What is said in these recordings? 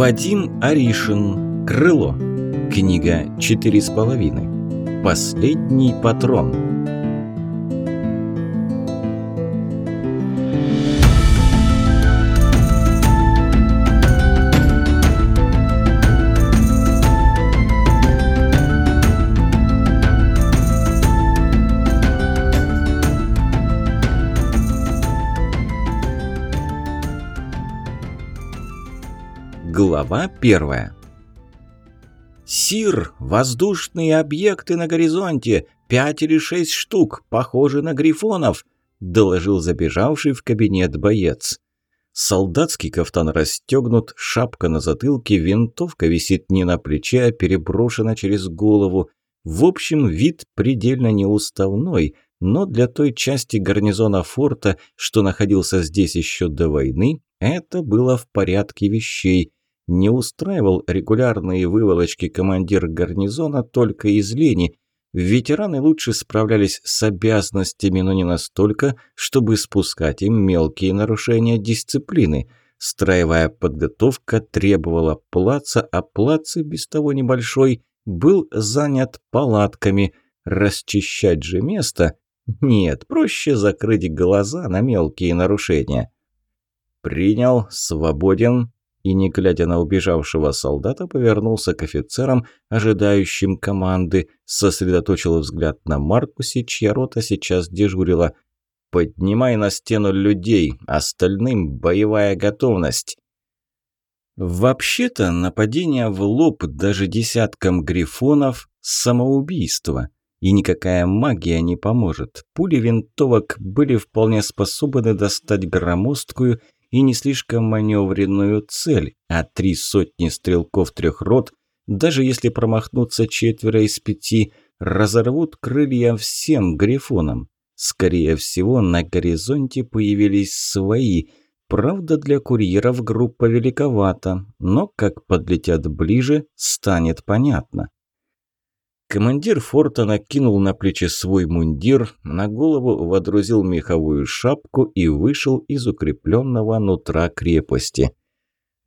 Вадим Аришин. Крыло. Книга «Четыре с половиной». Последний патрон. Глава первая. «Сир, воздушные объекты на горизонте! Пять или шесть штук, похожи на грифонов!» – доложил забежавший в кабинет боец. Солдатский кафтан расстегнут, шапка на затылке, винтовка висит не на плече, а переброшена через голову. В общем, вид предельно неуставной, но для той части гарнизона форта, что находился здесь еще до войны, это было в порядке вещей – не устраивал регулярные выволочки командир гарнизона только из лени. Ветераны лучше справлялись с обязанностями, но не настолько, чтобы спускать им мелкие нарушения дисциплины. Строевая подготовка требовала плаца, а плац без того небольшой был занят палатками. Расчищать же место? Нет, проще закрыть глаза на мелкие нарушения. «Принял, свободен», и, не глядя на убежавшего солдата, повернулся к офицерам, ожидающим команды, сосредоточил взгляд на Маркусе, чья рота сейчас дежурила. «Поднимай на стену людей, остальным боевая готовность!» Вообще-то нападение в лоб даже десяткам грифонов – самоубийство. И никакая магия не поможет. Пули винтовок были вполне способны достать громоздкую – и не слишком маневренную цель, а три сотни стрелков трех рот, даже если промахнуться четверо из пяти, разорвут крылья всем грифонам. Скорее всего, на горизонте появились свои. Правда, для курьеров группа великовата, но как подлетят ближе, станет понятно. Командир форта накинул на плечи свой мундир, на голову водрузил меховую шапку и вышел из укрепленного нутра крепости.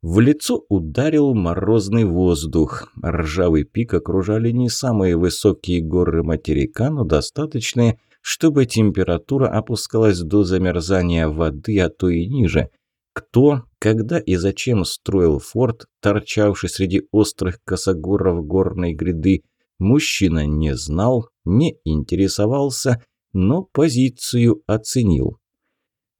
В лицо ударил морозный воздух. Ржавый пик окружали не самые высокие горы материка, но достаточные, чтобы температура опускалась до замерзания воды, а то и ниже. Кто, когда и зачем строил форт, торчавший среди острых косогоров горной гряды, Мужчина не знал, не интересовался, но позицию оценил.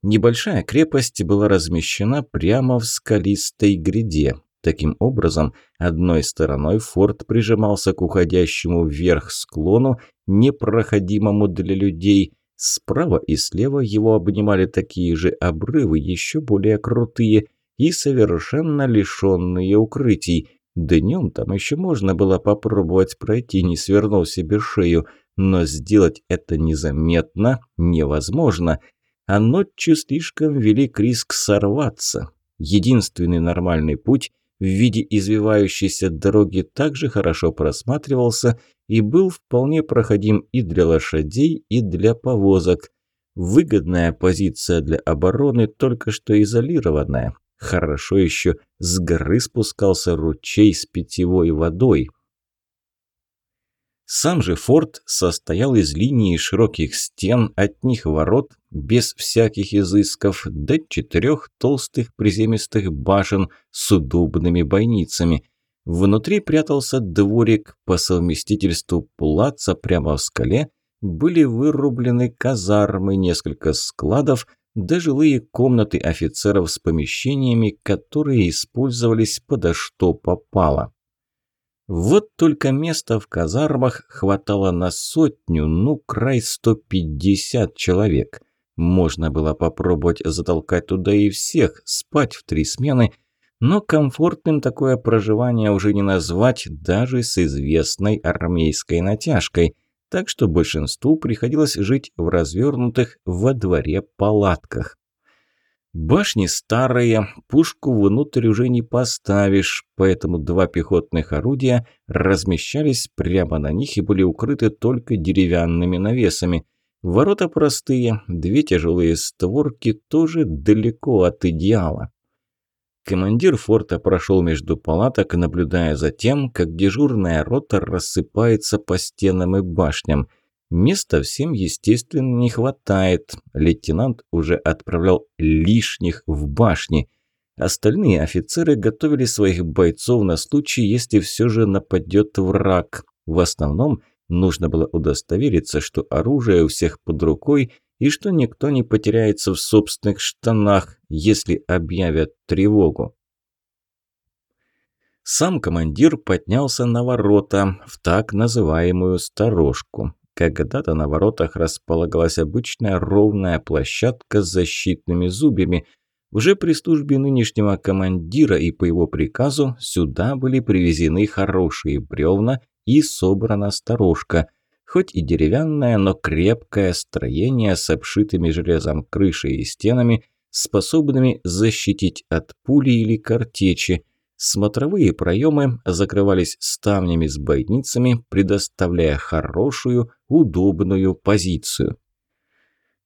Небольшая крепость была размещена прямо в скалистой гряде. Таким образом, одной стороной форт прижимался к уходящему вверх склону, непроходимому для людей. Справа и слева его обнимали такие же обрывы, еще более крутые и совершенно лишенные укрытий. Днем там еще можно было попробовать пройти, не свернув себе шею, но сделать это незаметно невозможно, а ночью слишком велик риск сорваться. Единственный нормальный путь в виде извивающейся дороги также хорошо просматривался и был вполне проходим и для лошадей, и для повозок. Выгодная позиция для обороны, только что изолированная. Хорошо еще с горы спускался ручей с питьевой водой. Сам же форт состоял из линии широких стен, от них ворот, без всяких изысков, до четырех толстых приземистых башен с удобными бойницами. Внутри прятался дворик, по совместительству плаца прямо в скале, были вырублены казармы, несколько складов – да жилые комнаты офицеров с помещениями, которые использовались подо что попало. Вот только места в казармах хватало на сотню, ну край 150 человек. Можно было попробовать затолкать туда и всех, спать в три смены, но комфортным такое проживание уже не назвать даже с известной армейской натяжкой – так что большинству приходилось жить в развернутых во дворе палатках. Башни старые, пушку внутрь уже не поставишь, поэтому два пехотных орудия размещались прямо на них и были укрыты только деревянными навесами. Ворота простые, две тяжелые створки тоже далеко от идеала. Командир форта прошел между палаток, наблюдая за тем, как дежурная рота рассыпается по стенам и башням. Места всем, естественно, не хватает. Лейтенант уже отправлял лишних в башни. Остальные офицеры готовили своих бойцов на случай, если все же нападет враг. В основном нужно было удостовериться, что оружие у всех под рукой и что никто не потеряется в собственных штанах, если объявят тревогу. Сам командир поднялся на ворота, в так называемую «сторожку». Когда-то на воротах располагалась обычная ровная площадка с защитными зубьями. Уже при службе нынешнего командира и по его приказу сюда были привезены хорошие бревна и собрана сторожка – Хоть и деревянное, но крепкое строение с обшитыми железом крышей и стенами, способными защитить от пули или картечи. Смотровые проемы закрывались ставнями с бойницами, предоставляя хорошую, удобную позицию.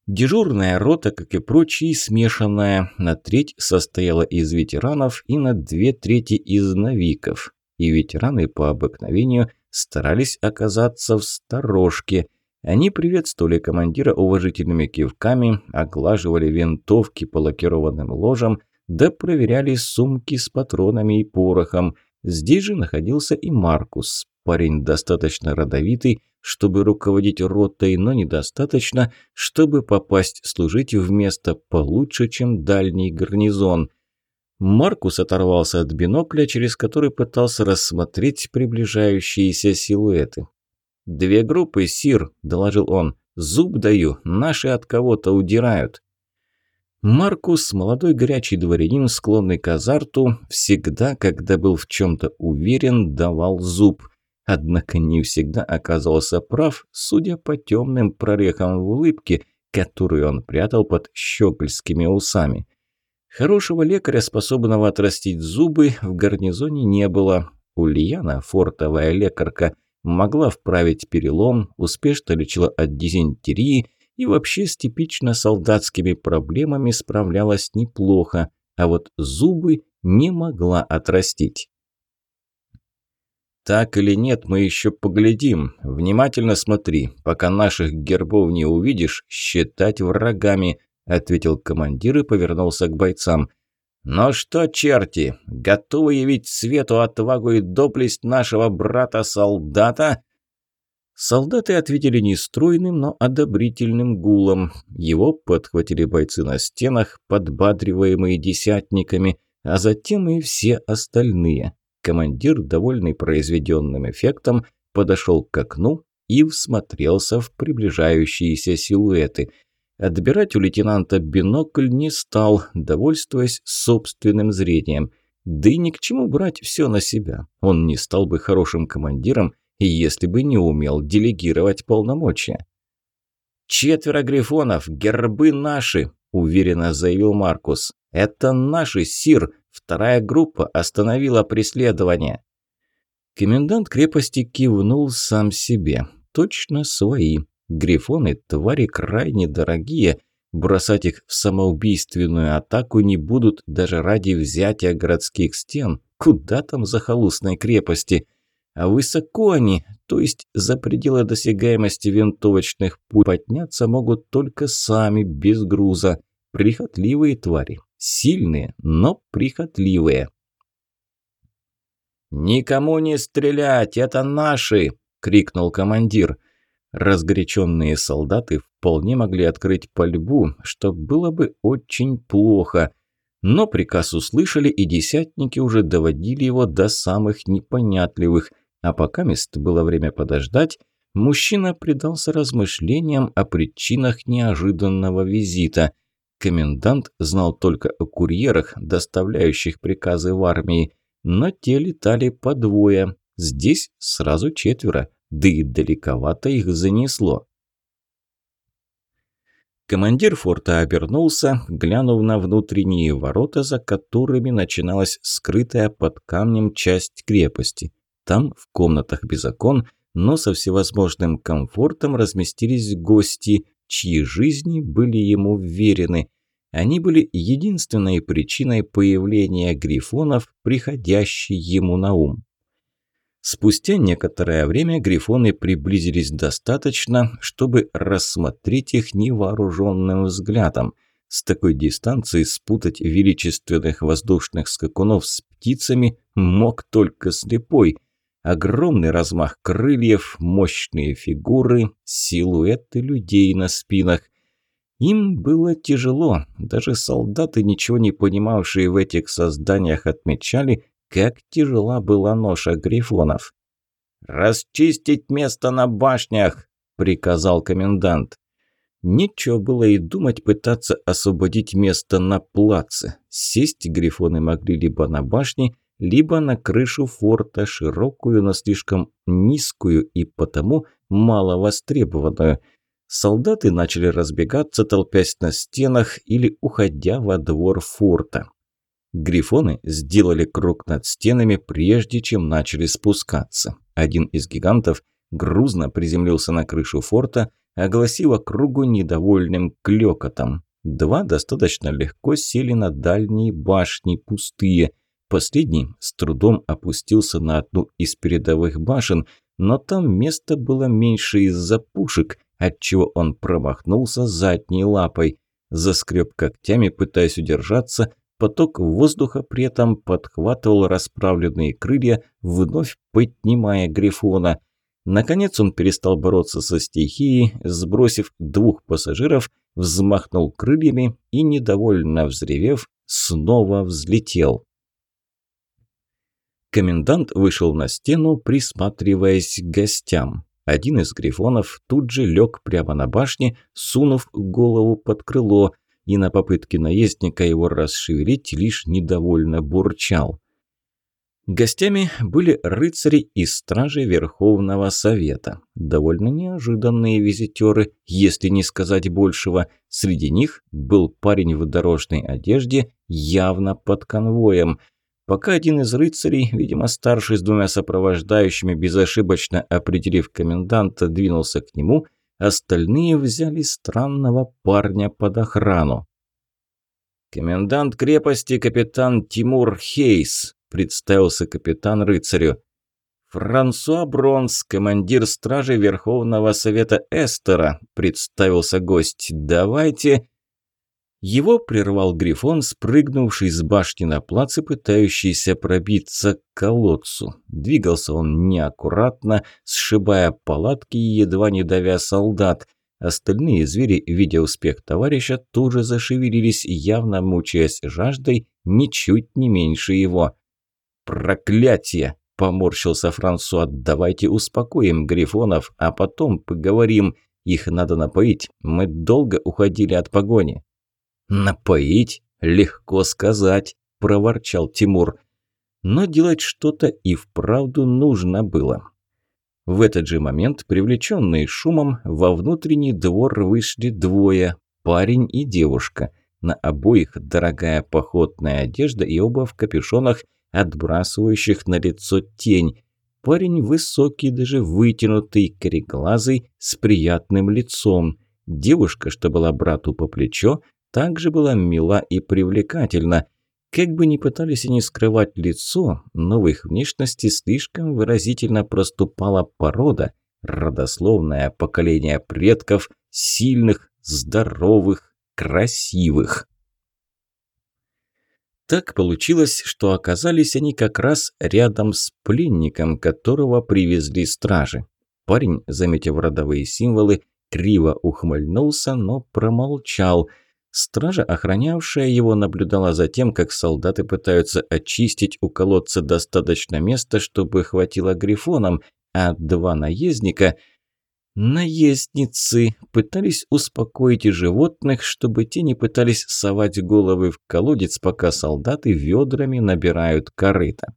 Дежурная рота, как и прочие, смешанная, на треть состояла из ветеранов и на две трети из новиков. И ветераны по обыкновению старались оказаться в сторожке. Они приветствовали командира уважительными кивками, оглаживали винтовки по лакированным ложам, да проверяли сумки с патронами и порохом. Здесь же находился и Маркус, парень достаточно родовитый, чтобы руководить ротой, но недостаточно, чтобы попасть служить в место получше, чем дальний гарнизон. Маркус оторвался от бинокля, через который пытался рассмотреть приближающиеся силуэты. «Две группы, Сир», – доложил он. «Зуб даю, наши от кого-то удирают». Маркус, молодой горячий дворянин, склонный к азарту, всегда, когда был в чем-то уверен, давал зуб. Однако не всегда оказывался прав, судя по темным прорехам в улыбке, которую он прятал под щегольскими усами. Хорошего лекаря, способного отрастить зубы, в гарнизоне не было. Ульяна, фортовая лекарка, могла вправить перелом, успешно лечила от дизентерии и вообще с типично солдатскими проблемами справлялась неплохо, а вот зубы не могла отрастить. «Так или нет, мы еще поглядим. Внимательно смотри. Пока наших гербов не увидишь, считать врагами ответил командир и повернулся к бойцам. «Ну что, черти, готовы явить свету отвагу и доблесть нашего брата-солдата?» Солдаты ответили не стройным, но одобрительным гулом. Его подхватили бойцы на стенах, подбадриваемые десятниками, а затем и все остальные. Командир, довольный произведенным эффектом, подошел к окну и всмотрелся в приближающиеся силуэты – Отбирать у лейтенанта бинокль не стал, довольствуясь собственным зрением. Да и ни к чему брать все на себя. Он не стал бы хорошим командиром, если бы не умел делегировать полномочия. «Четверо грифонов, гербы наши», – уверенно заявил Маркус. «Это наши, Сир. Вторая группа остановила преследование». Комендант крепости кивнул сам себе. «Точно свои. Грифоны – твари крайне дорогие. Бросать их в самоубийственную атаку не будут даже ради взятия городских стен. Куда там за захолустной крепости? А высоко они, то есть за пределы досягаемости винтовочных пуль, подняться могут только сами, без груза. Прихотливые твари. Сильные, но прихотливые. «Никому не стрелять, это наши!» – крикнул командир. Разгоряченные солдаты вполне могли открыть пальбу, что было бы очень плохо. Но приказ услышали, и десятники уже доводили его до самых непонятливых. А пока мест было время подождать, мужчина предался размышлениям о причинах неожиданного визита. Комендант знал только о курьерах, доставляющих приказы в армии, но те летали по двое. Здесь сразу четверо да и далековато их занесло. Командир форта обернулся, глянув на внутренние ворота, за которыми начиналась скрытая под камнем часть крепости. Там, в комнатах без окон, но со всевозможным комфортом разместились гости, чьи жизни были ему вверены. Они были единственной причиной появления грифонов, приходящей ему на ум. Спустя некоторое время грифоны приблизились достаточно, чтобы рассмотреть их невооруженным взглядом. С такой дистанции спутать величественных воздушных скакунов с птицами мог только слепой. Огромный размах крыльев, мощные фигуры, силуэты людей на спинах. Им было тяжело, даже солдаты, ничего не понимавшие в этих созданиях, отмечали, как тяжела была ноша грифонов. «Расчистить место на башнях!» – приказал комендант. Нечего было и думать пытаться освободить место на плаце. Сесть грифоны могли либо на башне, либо на крышу форта, широкую, но слишком низкую и потому мало востребованную. Солдаты начали разбегаться, толпясь на стенах или уходя во двор форта. Грифоны сделали круг над стенами, прежде чем начали спускаться. Один из гигантов грузно приземлился на крышу форта, огласив округу недовольным клёкотом. Два достаточно легко сели на дальние башни, пустые. Последний с трудом опустился на одну из передовых башен, но там места было меньше из-за пушек, отчего он промахнулся задней лапой. Заскреб когтями, пытаясь удержаться, Поток воздуха при этом подхватывал расправленные крылья, вновь поднимая Грифона. Наконец он перестал бороться со стихией, сбросив двух пассажиров, взмахнул крыльями и, недовольно взревев, снова взлетел. Комендант вышел на стену, присматриваясь к гостям. Один из грифонов тут же лег прямо на башне, сунув голову под крыло – и на попытке наездника его расшевелить лишь недовольно бурчал. Гостями были рыцари и стражи Верховного Совета. Довольно неожиданные визитеры, если не сказать большего. Среди них был парень в дорожной одежде, явно под конвоем. Пока один из рыцарей, видимо старший с двумя сопровождающими, безошибочно определив коменданта, двинулся к нему – Остальные взяли странного парня под охрану. «Комендант крепости капитан Тимур Хейс», – представился капитан рыцарю. «Франсуа Бронс, командир стражи Верховного Совета Эстера», – представился гость. «Давайте...» Его прервал Грифон, спрыгнувший с башни на плац и пытающийся пробиться к колодцу. Двигался он неаккуратно, сшибая палатки и едва не давя солдат. Остальные звери, видя успех товарища, тоже зашевелились, явно мучаясь жаждой, ничуть не меньше его. «Проклятие!» – поморщился Франсуа. «Давайте успокоим Грифонов, а потом поговорим. Их надо напоить. Мы долго уходили от погони». «Напоить? Легко сказать», – проворчал Тимур. Но делать что-то и вправду нужно было. В этот же момент, привлеченные шумом, во внутренний двор вышли двое – парень и девушка. На обоих дорогая походная одежда и оба в капюшонах, отбрасывающих на лицо тень. Парень высокий, даже вытянутый, кореглазый, с приятным лицом. Девушка, что была брату по плечо, также была мила и привлекательна. Как бы ни пытались они скрывать лицо, но в их внешности слишком выразительно проступала порода, родословное поколение предков, сильных, здоровых, красивых. Так получилось, что оказались они как раз рядом с пленником, которого привезли стражи. Парень, заметив родовые символы, криво ухмыльнулся, но промолчал – Стража, охранявшая его, наблюдала за тем, как солдаты пытаются очистить у колодца достаточно места, чтобы хватило грифонам, а два наездника... Наездницы пытались успокоить животных, чтобы те не пытались совать головы в колодец, пока солдаты ведрами набирают корыто.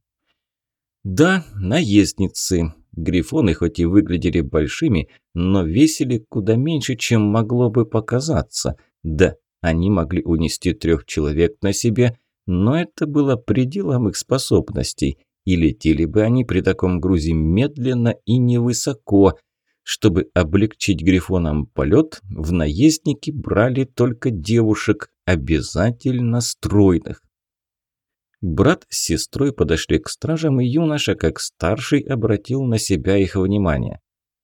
Да, наездницы. Грифоны хоть и выглядели большими, но весили куда меньше, чем могло бы показаться. Да, они могли унести трех человек на себе, но это было пределом их способностей, и летели бы они при таком грузе медленно и невысоко. Чтобы облегчить грифонам полет, в наездники брали только девушек, обязательно стройных. Брат с сестрой подошли к стражам, и юноша, как старший, обратил на себя их внимание.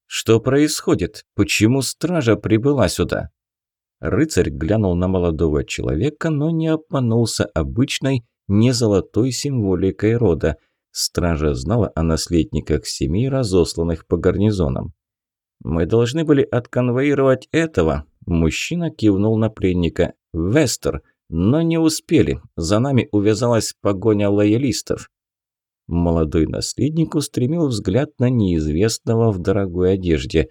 «Что происходит? Почему стража прибыла сюда?» Рыцарь глянул на молодого человека, но не обманулся обычной, не золотой символикой рода. Стража знала о наследниках семей, разосланных по гарнизонам. «Мы должны были отконвоировать этого», – мужчина кивнул на пленника. «Вестер, но не успели. За нами увязалась погоня лоялистов». Молодой наследник устремил взгляд на неизвестного в дорогой одежде.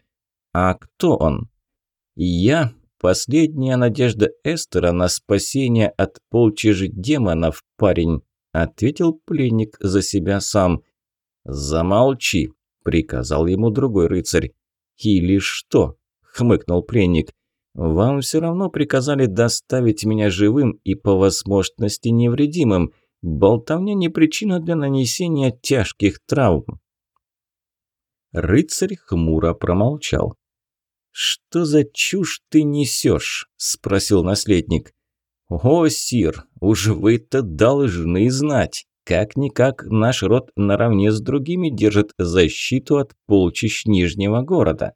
«А кто он?» «Я Последняя надежда Эстера на спасение от полчищ демонов, парень, ответил пленник за себя сам. Замолчи, приказал ему другой рыцарь. Или что? хмыкнул пленник. Вам все равно приказали доставить меня живым и по возможности невредимым. Болтовня не причина для нанесения тяжких травм. Рыцарь хмуро промолчал. «Что за чушь ты несешь?» – спросил наследник. «О, сир, уж вы-то должны знать. Как-никак наш род наравне с другими держит защиту от полчищ Нижнего города».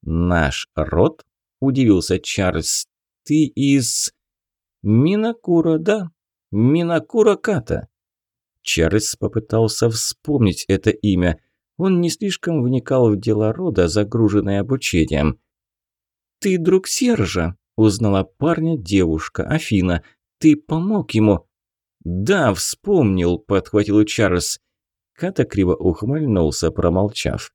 «Наш род?» – удивился Чарльз. «Ты из...» «Минакура, да. Минакура Ката». Чарльз попытался вспомнить это имя – он не слишком вникал в дела рода, загруженное обучением. «Ты друг Сержа?» – узнала парня девушка Афина. «Ты помог ему?» «Да, вспомнил», – подхватил Чарльз. Ката криво ухмыльнулся, промолчав.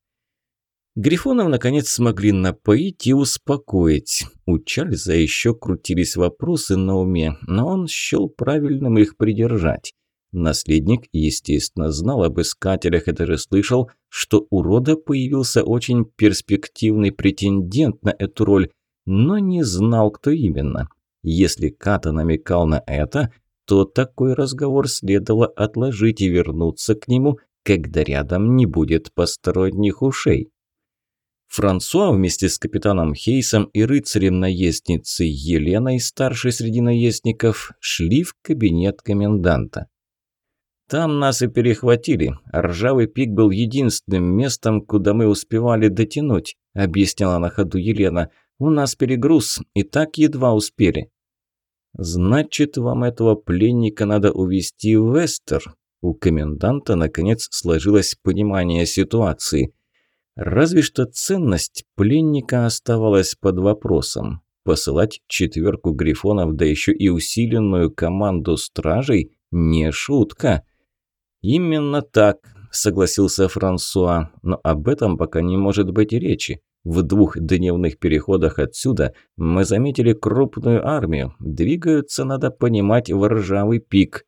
Грифонов, наконец, смогли напоить и успокоить. У Чарльза еще крутились вопросы на уме, но он счел правильным их придержать. Наследник, естественно, знал об искателях и даже слышал, что у рода появился очень перспективный претендент на эту роль, но не знал, кто именно. Если Ката намекал на это, то такой разговор следовало отложить и вернуться к нему, когда рядом не будет посторонних ушей. Франсуа вместе с капитаном Хейсом и рыцарем-наездницей Еленой, старшей среди наездников, шли в кабинет коменданта. Там нас и перехватили. Ржавый пик был единственным местом, куда мы успевали дотянуть, объясняла на ходу Елена. У нас перегруз, и так едва успели. Значит, вам этого пленника надо увезти в Вестер. У коменданта, наконец, сложилось понимание ситуации. Разве что ценность пленника оставалась под вопросом. Посылать четверку грифонов, да еще и усиленную команду стражей – не шутка. «Именно так», – согласился Франсуа, – «но об этом пока не может быть и речи. В двух дневных переходах отсюда мы заметили крупную армию. Двигаются, надо понимать, в ржавый пик».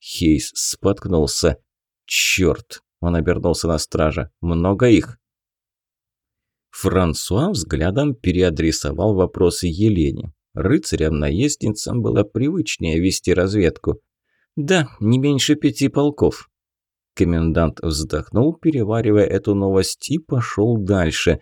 Хейс споткнулся. «Черт!» – он обернулся на стража. «Много их». Франсуа взглядом переадресовал вопросы Елене. Рыцарям-наездницам было привычнее вести разведку. «Да, не меньше пяти полков», Комендант вздохнул, переваривая эту новость, и пошел дальше.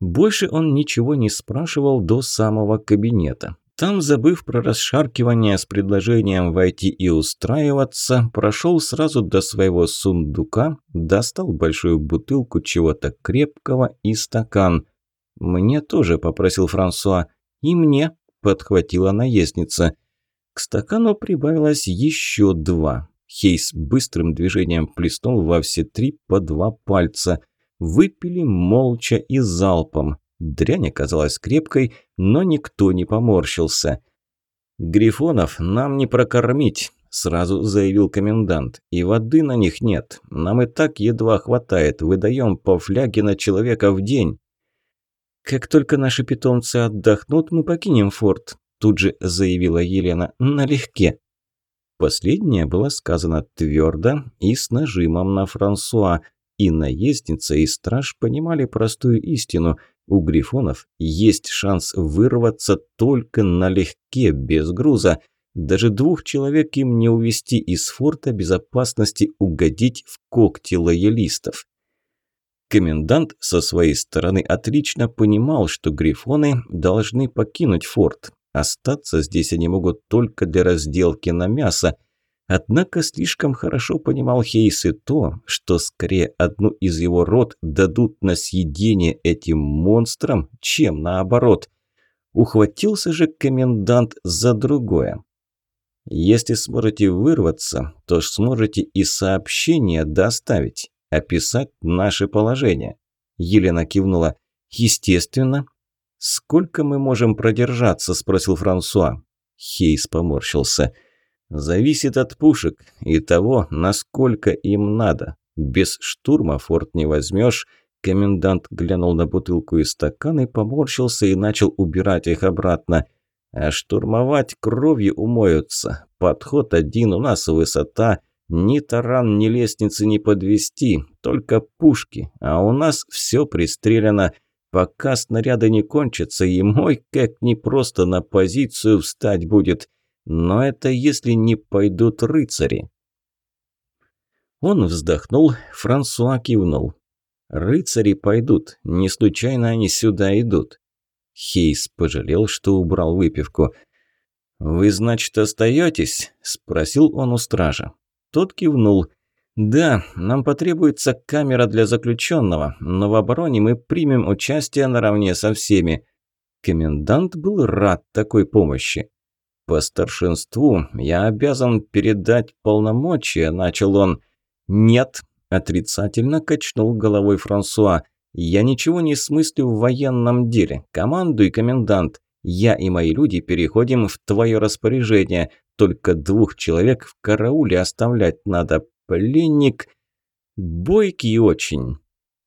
Больше он ничего не спрашивал до самого кабинета. Там, забыв про расшаркивание с предложением войти и устраиваться, прошел сразу до своего сундука, достал большую бутылку чего-то крепкого и стакан. «Мне тоже», – попросил Франсуа. «И мне», – подхватила наездница. К стакану прибавилось еще два. Хейс быстрым движением плеснул во все три по два пальца. Выпили молча и залпом. Дрянь оказалась крепкой, но никто не поморщился. «Грифонов нам не прокормить», – сразу заявил комендант. «И воды на них нет. Нам и так едва хватает. Выдаем по фляге на человека в день». «Как только наши питомцы отдохнут, мы покинем форт», – тут же заявила Елена. «Налегке». Последнее было сказано твердо и с нажимом на Франсуа. И наездница, и страж понимали простую истину. У грифонов есть шанс вырваться только налегке, без груза. Даже двух человек им не увести из форта безопасности угодить в когти лоялистов. Комендант со своей стороны отлично понимал, что грифоны должны покинуть форт. Остаться здесь они могут только для разделки на мясо. Однако слишком хорошо понимал Хейс и то, что скорее одну из его род дадут на съедение этим монстрам, чем наоборот. Ухватился же комендант за другое. Если сможете вырваться, то сможете и сообщение доставить, описать наше положение. Елена кивнула. Естественно. Сколько мы можем продержаться, спросил Франсуа. Хейс поморщился. Зависит от пушек и того, насколько им надо. Без штурма форт не возьмешь. Комендант глянул на бутылку и стакан и поморщился и начал убирать их обратно. А штурмовать кровью умоются. Подход один, у нас высота. Ни таран, ни лестницы не подвести, только пушки. А у нас все пристрелено. Пока снаряды не кончатся, и мой как не просто на позицию встать будет. Но это если не пойдут рыцари. Он вздохнул, Франсуа кивнул. «Рыцари пойдут, не случайно они сюда идут. Хейс пожалел, что убрал выпивку. «Вы, значит, остаетесь?» – спросил он у стража. Тот кивнул. «Да, нам потребуется камера для заключенного, но в обороне мы примем участие наравне со всеми». Комендант был рад такой помощи. «По старшинству я обязан передать полномочия», – начал он. «Нет», – отрицательно качнул головой Франсуа. «Я ничего не смыслю в военном деле. Командуй, комендант. Я и мои люди переходим в твое распоряжение. Только двух человек в карауле оставлять надо. Пленник... Бойкий очень».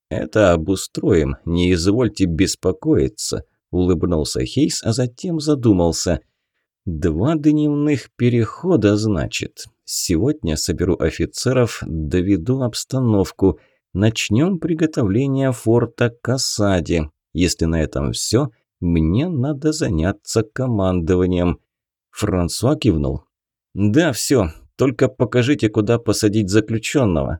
«Это обустроим. Не извольте беспокоиться», – улыбнулся Хейс, а затем задумался. «Два дневных перехода, значит. Сегодня соберу офицеров, доведу обстановку». Начнем приготовление форта к осаде. Если на этом все, мне надо заняться командованием. Франсуа кивнул. Да, все. Только покажите, куда посадить заключенного.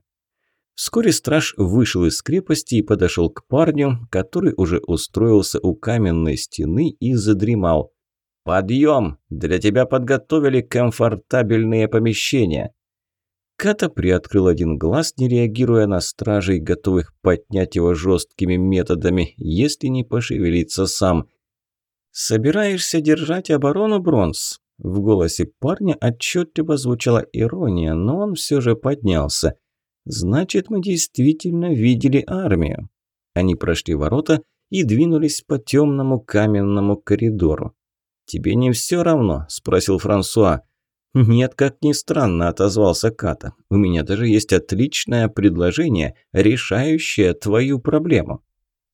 Вскоре страж вышел из крепости и подошел к парню, который уже устроился у каменной стены и задремал. «Подъем! Для тебя подготовили комфортабельные помещения!» Ката приоткрыл один глаз, не реагируя на стражей, готовых поднять его жесткими методами, если не пошевелиться сам. «Собираешься держать оборону, Бронз?» В голосе парня отчетливо звучала ирония, но он все же поднялся. «Значит, мы действительно видели армию». Они прошли ворота и двинулись по темному каменному коридору. «Тебе не все равно?» – спросил Франсуа. «Нет, как ни странно», – отозвался Ката. «У меня даже есть отличное предложение, решающее твою проблему».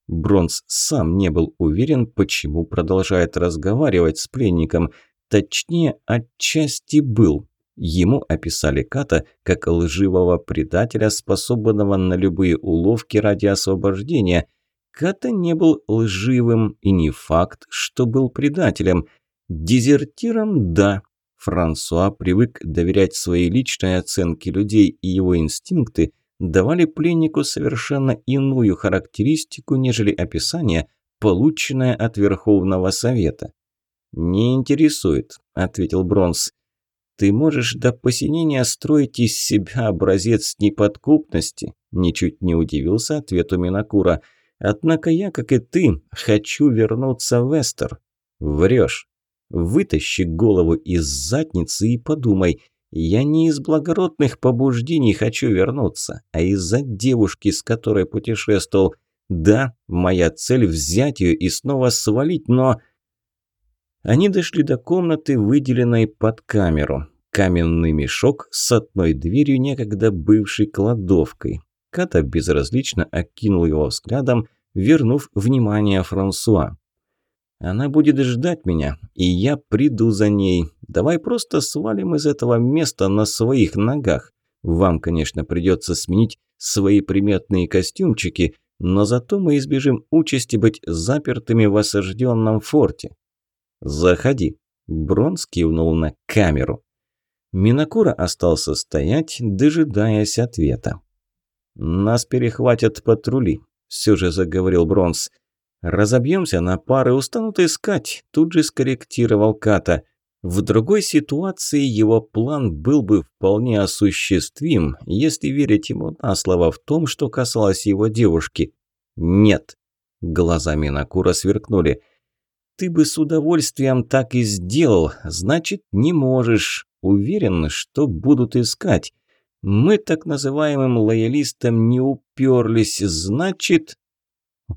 Бронз сам не был уверен, почему продолжает разговаривать с пленником. Точнее, отчасти был. Ему описали Ката как лживого предателя, способного на любые уловки ради освобождения. Ката не был лживым, и не факт, что был предателем. Дезертиром – да, Франсуа привык доверять своей личной оценке людей, и его инстинкты давали пленнику совершенно иную характеристику, нежели описание, полученное от Верховного Совета. «Не интересует», – ответил Бронс. «Ты можешь до посинения строить из себя образец неподкупности», – ничуть не удивился ответу Минакура. «Однако я, как и ты, хочу вернуться в Эстер». «Врешь». Вытащи голову из задницы и подумай. Я не из благородных побуждений хочу вернуться, а из-за девушки, с которой путешествовал. Да, моя цель взять ее и снова свалить, но... Они дошли до комнаты, выделенной под камеру. Каменный мешок с одной дверью, некогда бывшей кладовкой. Ката безразлично окинул его взглядом, вернув внимание Франсуа. Она будет ждать меня, и я приду за ней. Давай просто свалим из этого места на своих ногах. Вам, конечно, придется сменить свои приметные костюмчики, но зато мы избежим участи быть запертыми в осажденном форте. Заходи. Бронс кивнул на камеру. Минакура остался стоять, дожидаясь ответа. «Нас перехватят патрули», все же заговорил Бронс. «Разобьемся на пары, устанут искать», – тут же скорректировал Ката. В другой ситуации его план был бы вполне осуществим, если верить ему на слово в том, что касалось его девушки. «Нет». Глаза Минакура сверкнули. «Ты бы с удовольствием так и сделал, значит, не можешь. Уверен, что будут искать. Мы так называемым лоялистам не уперлись, значит...»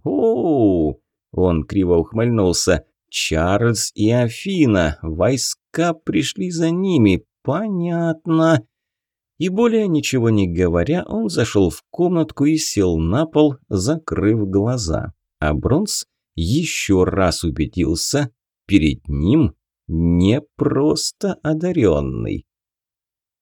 «Оу!» – он криво ухмыльнулся. «Чарльз и Афина. Войска пришли за ними. Понятно». И более ничего не говоря, он зашел в комнатку и сел на пол, закрыв глаза. А Бронс еще раз убедился, перед ним не просто одаренный.